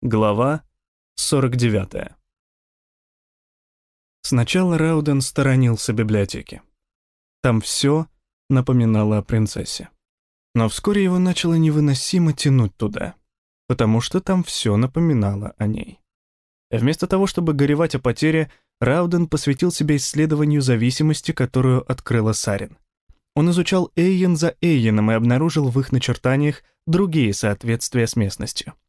Глава 49. Сначала Рауден сторонился библиотеки. Там все напоминало о принцессе. Но вскоре его начало невыносимо тянуть туда, потому что там все напоминало о ней. Вместо того, чтобы горевать о потере, Рауден посвятил себя исследованию зависимости, которую открыла Сарин. Он изучал Эйен за Эйеном и обнаружил в их начертаниях другие соответствия с местностью —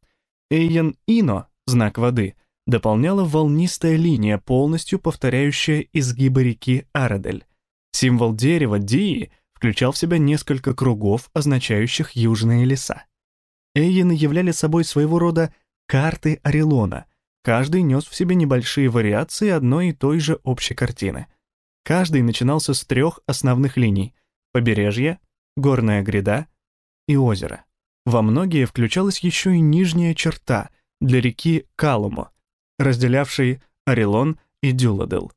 Эйен Ино, знак воды, дополняла волнистая линия, полностью повторяющая изгибы реки Арадель. Символ дерева Дии включал в себя несколько кругов, означающих южные леса. Эйены являли собой своего рода карты Орелона. Каждый нес в себе небольшие вариации одной и той же общей картины. Каждый начинался с трех основных линий — побережье, горная гряда и озеро. Во многие включалась еще и нижняя черта для реки Калумо, разделявшей Орелон и Дюладел.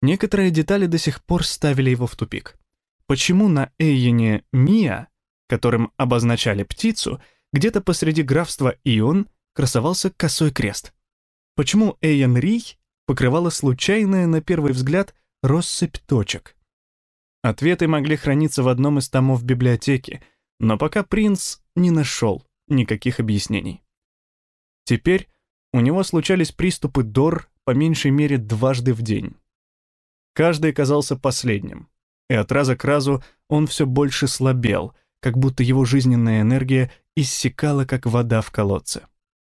Некоторые детали до сих пор ставили его в тупик. Почему на Эйене Мия, которым обозначали птицу, где-то посреди графства Ион красовался косой крест? Почему Эйен Рий покрывала случайная, на первый взгляд, россыпь точек? Ответы могли храниться в одном из томов библиотеки — но пока принц не нашел никаких объяснений. Теперь у него случались приступы дор по меньшей мере дважды в день. Каждый казался последним, и от раза к разу он все больше слабел, как будто его жизненная энергия иссякала, как вода в колодце.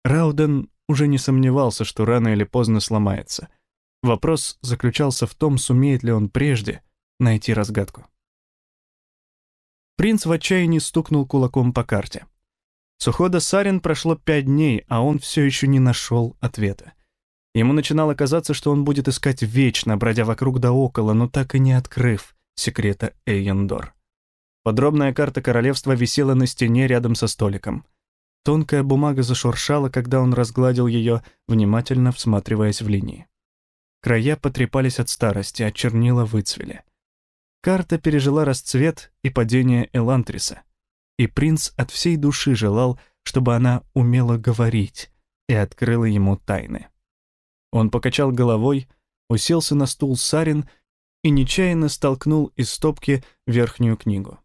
Рауден уже не сомневался, что рано или поздно сломается. Вопрос заключался в том, сумеет ли он прежде найти разгадку. Принц в отчаянии стукнул кулаком по карте. С ухода Сарин прошло пять дней, а он все еще не нашел ответа. Ему начинало казаться, что он будет искать вечно, бродя вокруг да около, но так и не открыв секрета Эйендор. Подробная карта королевства висела на стене рядом со столиком. Тонкая бумага зашуршала, когда он разгладил ее, внимательно всматриваясь в линии. Края потрепались от старости, а чернила выцвели. Карта пережила расцвет и падение Элантриса, и принц от всей души желал, чтобы она умела говорить и открыла ему тайны. Он покачал головой, уселся на стул Сарин и нечаянно столкнул из стопки верхнюю книгу.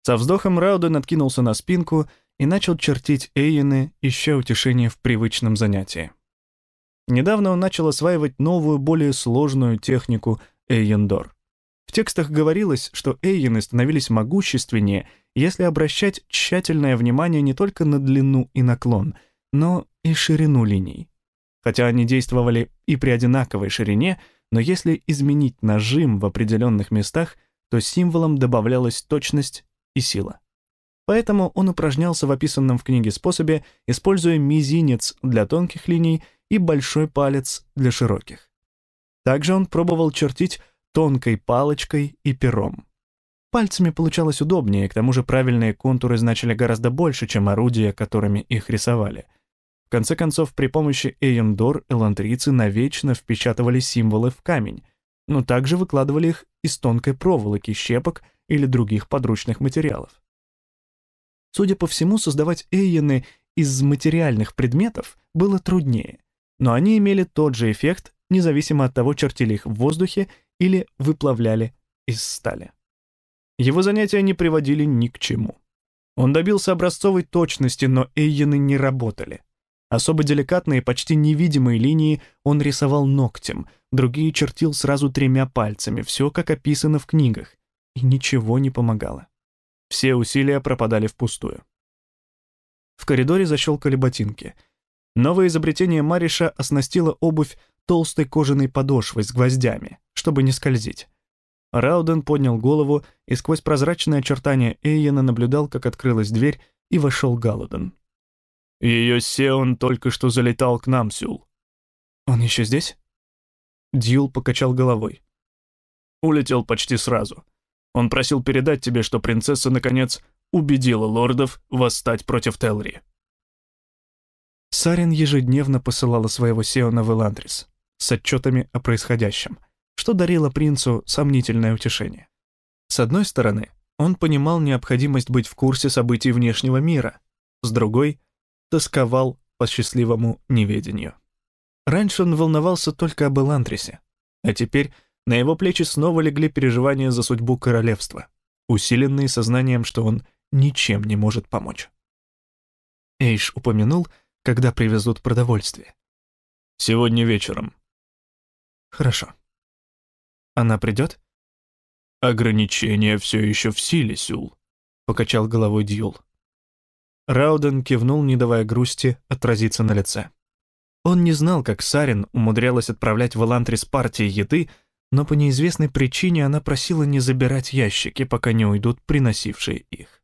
Со вздохом Рауден откинулся на спинку и начал чертить Эйены, ища утешение в привычном занятии. Недавно он начал осваивать новую, более сложную технику Эйендор. В текстах говорилось, что эйены становились могущественнее, если обращать тщательное внимание не только на длину и наклон, но и ширину линий. Хотя они действовали и при одинаковой ширине, но если изменить нажим в определенных местах, то символом добавлялась точность и сила. Поэтому он упражнялся в описанном в книге способе, используя мизинец для тонких линий и большой палец для широких. Также он пробовал чертить тонкой палочкой и пером. Пальцами получалось удобнее, к тому же правильные контуры значили гораздо больше, чем орудия, которыми их рисовали. В конце концов, при помощи Эйендор элантрийцы навечно впечатывали символы в камень, но также выкладывали их из тонкой проволоки, щепок или других подручных материалов. Судя по всему, создавать эйены из материальных предметов было труднее, но они имели тот же эффект, независимо от того, чертили их в воздухе или выплавляли из стали. Его занятия не приводили ни к чему. Он добился образцовой точности, но эйены не работали. Особо деликатные, почти невидимые линии он рисовал ногтем, другие чертил сразу тремя пальцами, все как описано в книгах, и ничего не помогало. Все усилия пропадали впустую. В коридоре защелкали ботинки. Новое изобретение Мариша оснастило обувь толстой кожаной подошвой с гвоздями, чтобы не скользить. Рауден поднял голову и сквозь прозрачное очертание Эйена наблюдал, как открылась дверь, и вошел Галадон. «Ее Сеон только что залетал к нам, Сюл». «Он еще здесь?» Дьюл покачал головой. «Улетел почти сразу. Он просил передать тебе, что принцесса, наконец, убедила лордов восстать против Телри». Сарин ежедневно посылала своего Сеона в Эландрис с отчетами о происходящем, что дарило принцу сомнительное утешение. С одной стороны, он понимал необходимость быть в курсе событий внешнего мира, с другой — тосковал по счастливому неведению. Раньше он волновался только об Элантрисе, а теперь на его плечи снова легли переживания за судьбу королевства, усиленные сознанием, что он ничем не может помочь. Эйш упомянул, когда привезут продовольствие. «Сегодня вечером». «Хорошо. Она придет?» «Ограничения все еще в силе, Сюл», — покачал головой Дьюл. Рауден кивнул, не давая грусти отразиться на лице. Он не знал, как Сарин умудрялась отправлять в Элантрис партии еды, но по неизвестной причине она просила не забирать ящики, пока не уйдут приносившие их.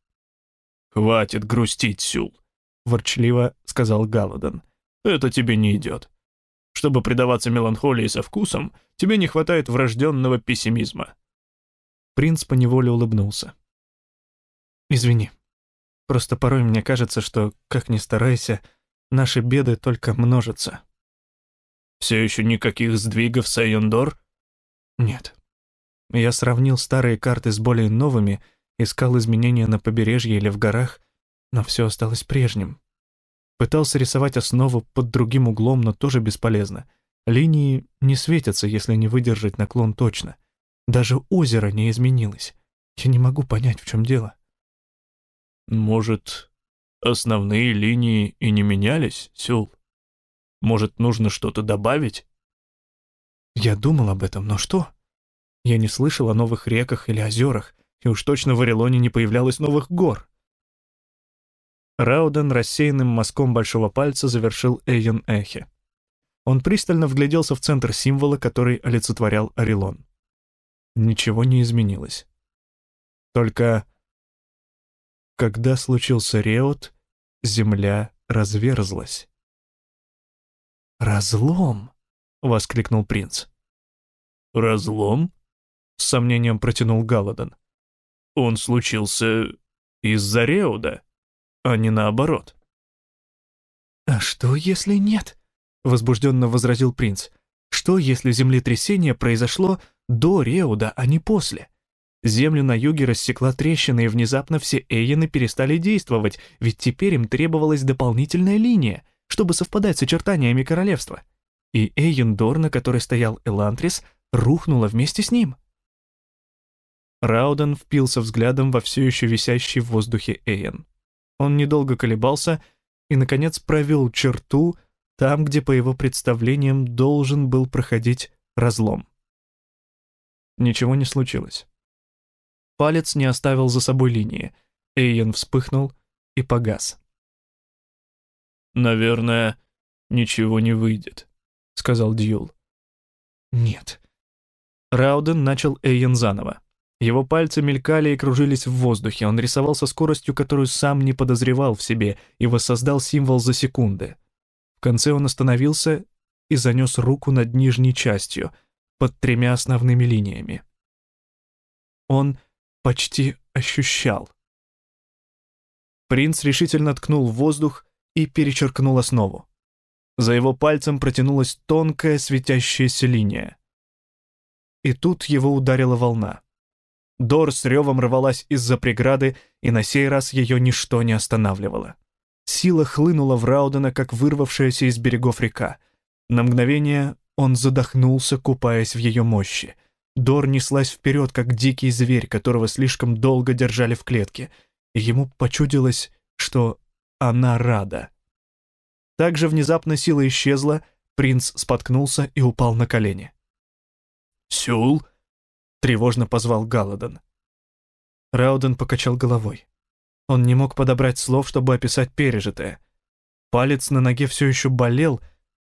«Хватит грустить, Сюл», — ворчливо сказал Галадон. «Это тебе не идет. Чтобы предаваться меланхолии со вкусом, тебе не хватает врожденного пессимизма». Принц поневоле улыбнулся. «Извини. Просто порой мне кажется, что, как ни старайся, наши беды только множатся». «Все еще никаких сдвигов с Айондор?» Нет. Я сравнил старые карты с более новыми, искал изменения на побережье или в горах, но все осталось прежним. Пытался рисовать основу под другим углом, но тоже бесполезно. Линии не светятся, если не выдержать наклон точно. Даже озеро не изменилось. Я не могу понять, в чем дело. Может, основные линии и не менялись, Сюл? Может, нужно что-то добавить? Я думал об этом, но что? Я не слышал о новых реках или озерах, и уж точно в Орелоне не появлялось новых гор. Рауден рассеянным мазком большого пальца завершил Эйон Эхе. Он пристально вгляделся в центр символа, который олицетворял Орелон. Ничего не изменилось. Только когда случился Реот, земля разверзлась. «Разлом!» — воскликнул принц. «Разлом?» — с сомнением протянул Галадон. «Он случился из-за Реуда, а не наоборот». «А что, если нет?» — возбужденно возразил принц. «Что, если землетрясение произошло до Реуда, а не после?» Землю на юге рассекла трещина, и внезапно все Эйены перестали действовать, ведь теперь им требовалась дополнительная линия, чтобы совпадать с очертаниями королевства и Эйендор, на которой стоял Элантрис, рухнула вместе с ним. Рауден впился взглядом во все еще висящий в воздухе Эйен. Он недолго колебался и, наконец, провел черту там, где, по его представлениям, должен был проходить разлом. Ничего не случилось. Палец не оставил за собой линии. Эйен вспыхнул и погас. «Наверное, ничего не выйдет», — сказал Дьюл. «Нет». Рауден начал Эйен заново. Его пальцы мелькали и кружились в воздухе, он рисовал со скоростью, которую сам не подозревал в себе, и воссоздал символ за секунды. В конце он остановился и занес руку над нижней частью, под тремя основными линиями. Он почти ощущал. Принц решительно ткнул в воздух и перечеркнул основу. За его пальцем протянулась тонкая светящаяся линия. И тут его ударила волна. Дор с ревом рвалась из-за преграды, и на сей раз ее ничто не останавливало. Сила хлынула в Раудена, как вырвавшаяся из берегов река. На мгновение он задохнулся, купаясь в ее мощи. Дор неслась вперед, как дикий зверь, которого слишком долго держали в клетке, ему почудилось, что она рада. Также внезапно сила исчезла, принц споткнулся и упал на колени. «Сюл?» — тревожно позвал Галадон. Рауден покачал головой. Он не мог подобрать слов, чтобы описать пережитое. Палец на ноге все еще болел,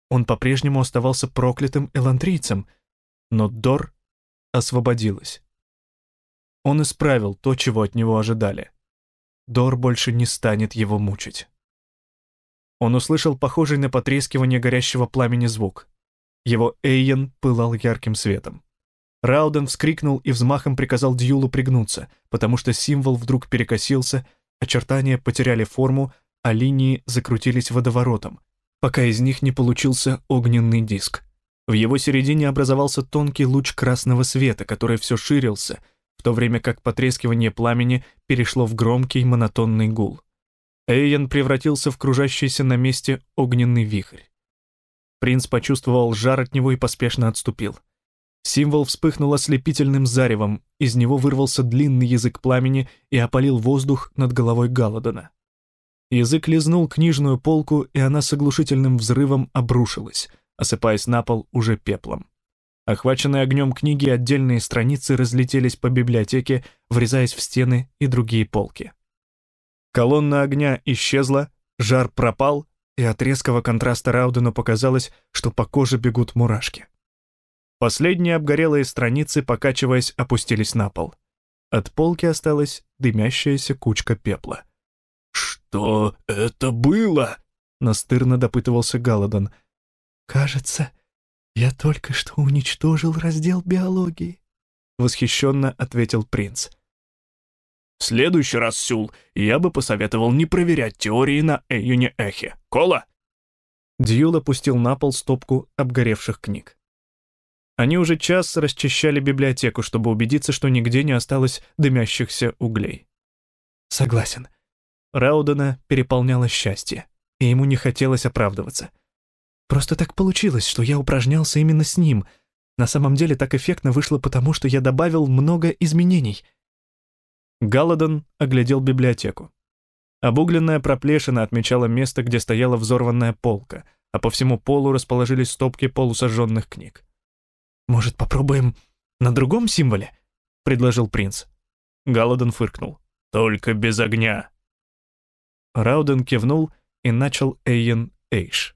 он по-прежнему оставался проклятым элантрийцем, но Дор освободилась. Он исправил то, чего от него ожидали. Дор больше не станет его мучить. Он услышал похожий на потрескивание горящего пламени звук. Его Эйен пылал ярким светом. Рауден вскрикнул и взмахом приказал Дьюлу пригнуться, потому что символ вдруг перекосился, очертания потеряли форму, а линии закрутились водоворотом, пока из них не получился огненный диск. В его середине образовался тонкий луч красного света, который все ширился, в то время как потрескивание пламени перешло в громкий монотонный гул. Эйен превратился в кружащийся на месте огненный вихрь. Принц почувствовал жар от него и поспешно отступил. Символ вспыхнул ослепительным заревом, из него вырвался длинный язык пламени и опалил воздух над головой Галадона. Язык лизнул книжную полку, и она с оглушительным взрывом обрушилась, осыпаясь на пол уже пеплом. Охваченные огнем книги отдельные страницы разлетелись по библиотеке, врезаясь в стены и другие полки. Колонна огня исчезла, жар пропал, и от резкого контраста Раудену показалось, что по коже бегут мурашки. Последние обгорелые страницы, покачиваясь, опустились на пол. От полки осталась дымящаяся кучка пепла. «Что это было?» — настырно допытывался Галадон. «Кажется, я только что уничтожил раздел биологии», — восхищенно ответил принц. «В следующий раз, Сюл, я бы посоветовал не проверять теории на Эйюне Эхе. Кола?» Дьюл опустил на пол стопку обгоревших книг. Они уже час расчищали библиотеку, чтобы убедиться, что нигде не осталось дымящихся углей. «Согласен». Раудена переполняло счастье, и ему не хотелось оправдываться. «Просто так получилось, что я упражнялся именно с ним. На самом деле так эффектно вышло потому, что я добавил много изменений». Галадон оглядел библиотеку. Обугленная проплешина отмечала место, где стояла взорванная полка, а по всему полу расположились стопки полусожженных книг. «Может, попробуем на другом символе?» — предложил принц. Галадон фыркнул. «Только без огня». Рауден кивнул и начал Эйен Эйш.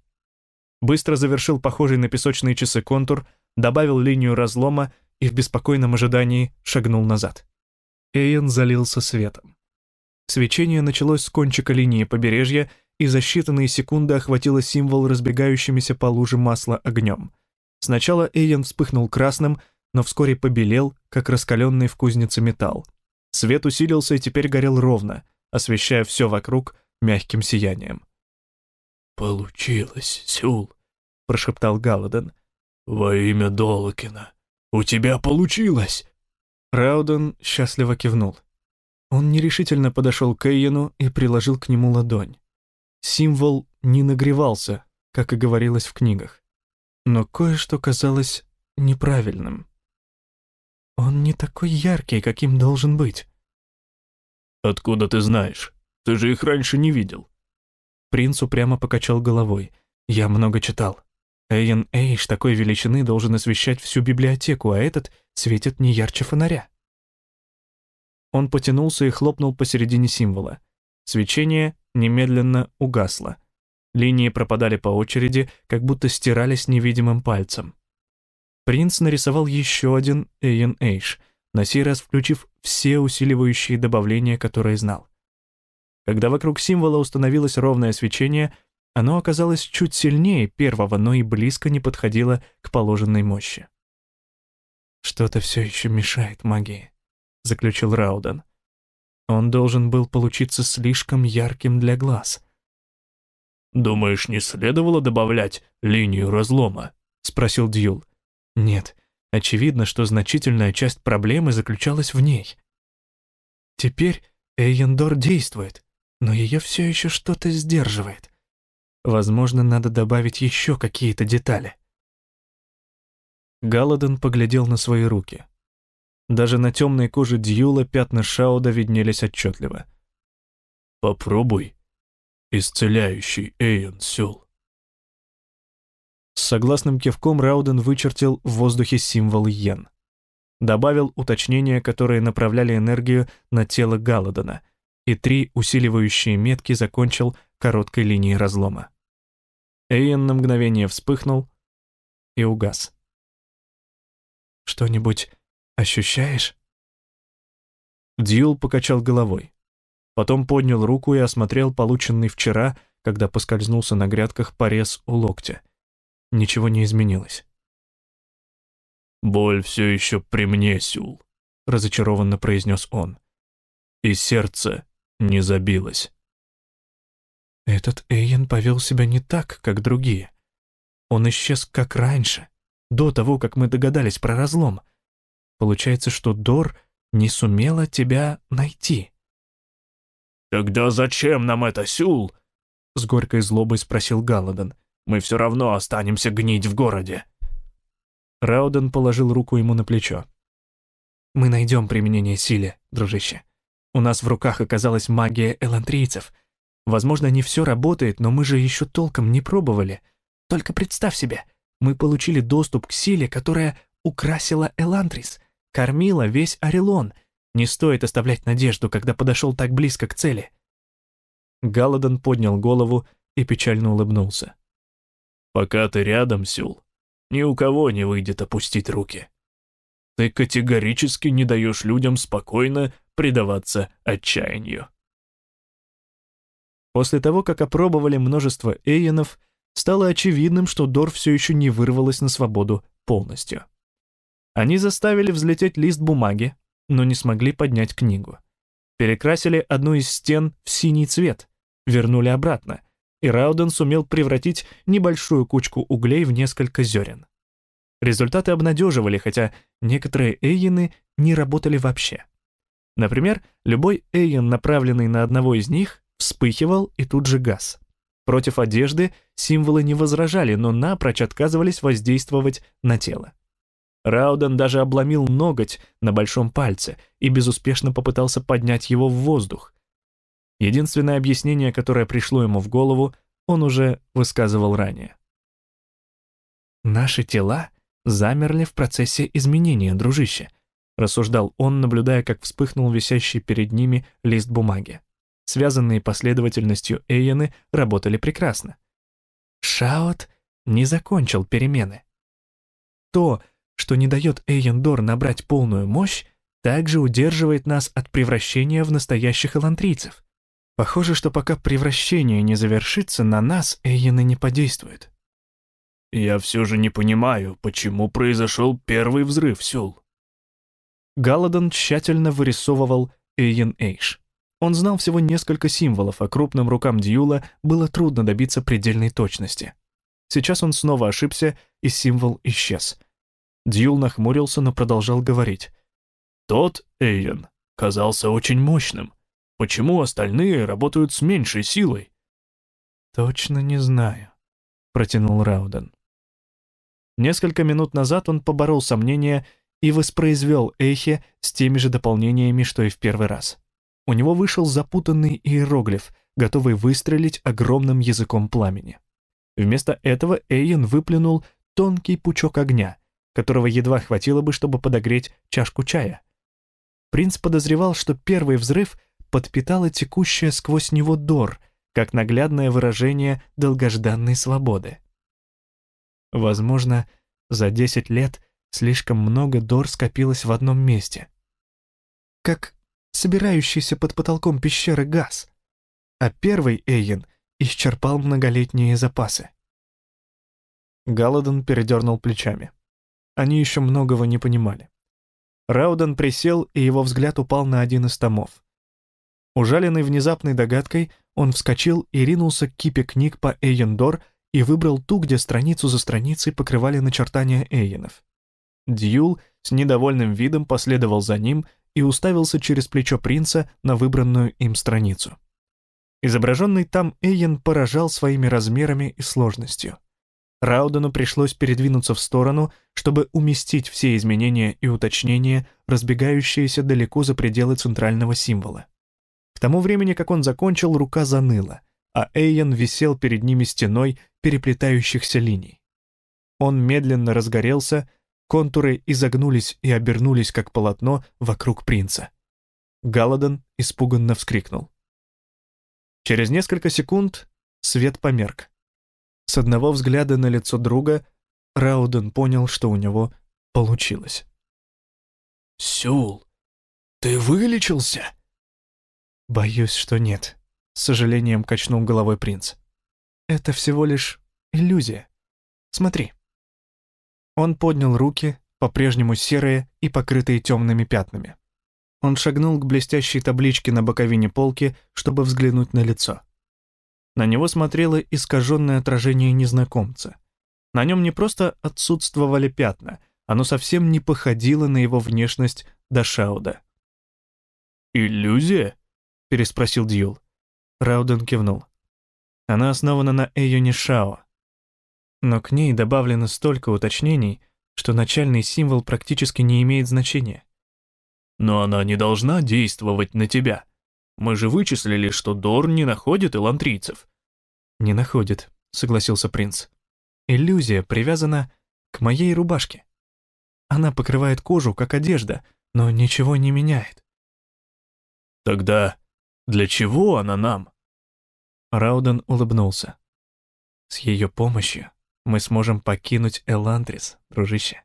Быстро завершил похожий на песочные часы контур, добавил линию разлома и в беспокойном ожидании шагнул назад. Эйен залился светом. Свечение началось с кончика линии побережья и за считанные секунды охватило символ разбегающимися по луже масла огнем. Сначала Эйен вспыхнул красным, но вскоре побелел, как раскаленный в кузнице металл. Свет усилился и теперь горел ровно, освещая все вокруг мягким сиянием. «Получилось, Сюл», — прошептал Галаден. «Во имя Долокина. У тебя получилось!» Рауден счастливо кивнул. Он нерешительно подошел к Эйену и приложил к нему ладонь. Символ не нагревался, как и говорилось в книгах. Но кое-что казалось неправильным. Он не такой яркий, каким должен быть. «Откуда ты знаешь? Ты же их раньше не видел». Принц упрямо покачал головой. «Я много читал. Эйен Эйш такой величины должен освещать всю библиотеку, а этот светит не ярче фонаря. Он потянулся и хлопнул посередине символа. Свечение немедленно угасло. Линии пропадали по очереди, как будто стирались невидимым пальцем. Принц нарисовал еще один Эйен Эйш, на сей раз включив все усиливающие добавления, которые знал. Когда вокруг символа установилось ровное свечение, оно оказалось чуть сильнее первого, но и близко не подходило к положенной мощи. «Что-то все еще мешает магии», — заключил Рауден. «Он должен был получиться слишком ярким для глаз». «Думаешь, не следовало добавлять линию разлома?» — спросил Дьюл. «Нет, очевидно, что значительная часть проблемы заключалась в ней. Теперь Эйендор действует, но ее все еще что-то сдерживает. Возможно, надо добавить еще какие-то детали. Галаден поглядел на свои руки. Даже на темной коже Дьюла пятна Шауда виднелись отчетливо. «Попробуй, исцеляющий Эйон Сюл». С согласным кивком Рауден вычертил в воздухе символ Йен. Добавил уточнения, которые направляли энергию на тело Галадена, и три усиливающие метки закончил короткой линией разлома. Эйен на мгновение вспыхнул и угас. «Что-нибудь ощущаешь?» Дьюл покачал головой. Потом поднял руку и осмотрел полученный вчера, когда поскользнулся на грядках порез у локтя. Ничего не изменилось. «Боль все еще при мне, Сюл», — разочарованно произнес он. «И сердце не забилось». Этот Эйен повел себя не так, как другие. Он исчез как раньше, до того, как мы догадались про разлом. Получается, что Дор не сумела тебя найти. «Тогда зачем нам это, Сюл?» — с горькой злобой спросил Галадон. «Мы все равно останемся гнить в городе». Рауден положил руку ему на плечо. «Мы найдем применение силе, дружище. У нас в руках оказалась магия элантрийцев. Возможно, не все работает, но мы же еще толком не пробовали. Только представь себе, мы получили доступ к силе, которая украсила Элантрис, кормила весь Орелон. Не стоит оставлять надежду, когда подошел так близко к цели». Галадон поднял голову и печально улыбнулся. «Пока ты рядом, Сюл, ни у кого не выйдет опустить руки. Ты категорически не даешь людям спокойно предаваться отчаянию». После того, как опробовали множество эйенов, стало очевидным, что Дор все еще не вырвалась на свободу полностью. Они заставили взлететь лист бумаги, но не смогли поднять книгу. Перекрасили одну из стен в синий цвет, вернули обратно, и Рауден сумел превратить небольшую кучку углей в несколько зерен. Результаты обнадеживали, хотя некоторые эйены не работали вообще. Например, любой эйен, направленный на одного из них, вспыхивал и тут же газ. Против одежды символы не возражали, но напрочь отказывались воздействовать на тело. Рауден даже обломил ноготь на большом пальце и безуспешно попытался поднять его в воздух. Единственное объяснение, которое пришло ему в голову, он уже высказывал ранее. «Наши тела замерли в процессе изменения, дружище», рассуждал он, наблюдая, как вспыхнул висящий перед ними лист бумаги. Связанные последовательностью Эйены работали прекрасно. Шаот не закончил перемены. То, что не дает Эйендор набрать полную мощь, также удерживает нас от превращения в настоящих элантрийцев. Похоже, что пока превращение не завершится, на нас Эйены не подействуют. «Я все же не понимаю, почему произошел первый взрыв, Сюл?» Галадон тщательно вырисовывал Эйен Эйш. Он знал всего несколько символов, а крупным рукам Дьюла было трудно добиться предельной точности. Сейчас он снова ошибся, и символ исчез — Дьюл нахмурился, но продолжал говорить. «Тот, Эйен, казался очень мощным. Почему остальные работают с меньшей силой?» «Точно не знаю», — протянул Рауден. Несколько минут назад он поборол сомнения и воспроизвел Эйхе с теми же дополнениями, что и в первый раз. У него вышел запутанный иероглиф, готовый выстрелить огромным языком пламени. Вместо этого Эйен выплюнул тонкий пучок огня, которого едва хватило бы, чтобы подогреть чашку чая. Принц подозревал, что первый взрыв подпитала текущая сквозь него Дор, как наглядное выражение долгожданной свободы. Возможно, за 10 лет слишком много Дор скопилось в одном месте. Как собирающийся под потолком пещеры газ. А первый Эйен исчерпал многолетние запасы. Галадон передернул плечами. Они еще многого не понимали. Рауден присел, и его взгляд упал на один из томов. Ужаленный внезапной догадкой, он вскочил и ринулся к кипе книг по Эйендор и выбрал ту, где страницу за страницей покрывали начертания Эйенов. Дьюл с недовольным видом последовал за ним и уставился через плечо принца на выбранную им страницу. Изображенный там Эйен поражал своими размерами и сложностью. Раудену пришлось передвинуться в сторону, чтобы уместить все изменения и уточнения, разбегающиеся далеко за пределы центрального символа. К тому времени, как он закончил, рука заныла, а Эйен висел перед ними стеной переплетающихся линий. Он медленно разгорелся, контуры изогнулись и обернулись, как полотно, вокруг принца. Галадон испуганно вскрикнул. Через несколько секунд свет померк. С одного взгляда на лицо друга Рауден понял, что у него получилось. «Сюл, ты вылечился?» «Боюсь, что нет», — с сожалением качнул головой принц. «Это всего лишь иллюзия. Смотри». Он поднял руки, по-прежнему серые и покрытые темными пятнами. Он шагнул к блестящей табличке на боковине полки, чтобы взглянуть на лицо. На него смотрело искаженное отражение незнакомца. На нем не просто отсутствовали пятна, оно совсем не походило на его внешность Дашауда. «Иллюзия? — переспросил Дьюл. Рауден кивнул. Она основана на Эйоне Шао. Но к ней добавлено столько уточнений, что начальный символ практически не имеет значения. Но она не должна действовать на тебя. Мы же вычислили, что Дор не находит элантрийцев. Не находит, согласился принц. Иллюзия привязана к моей рубашке. Она покрывает кожу, как одежда, но ничего не меняет. Тогда для чего она нам? Рауден улыбнулся. С ее помощью мы сможем покинуть Эландрис, дружище.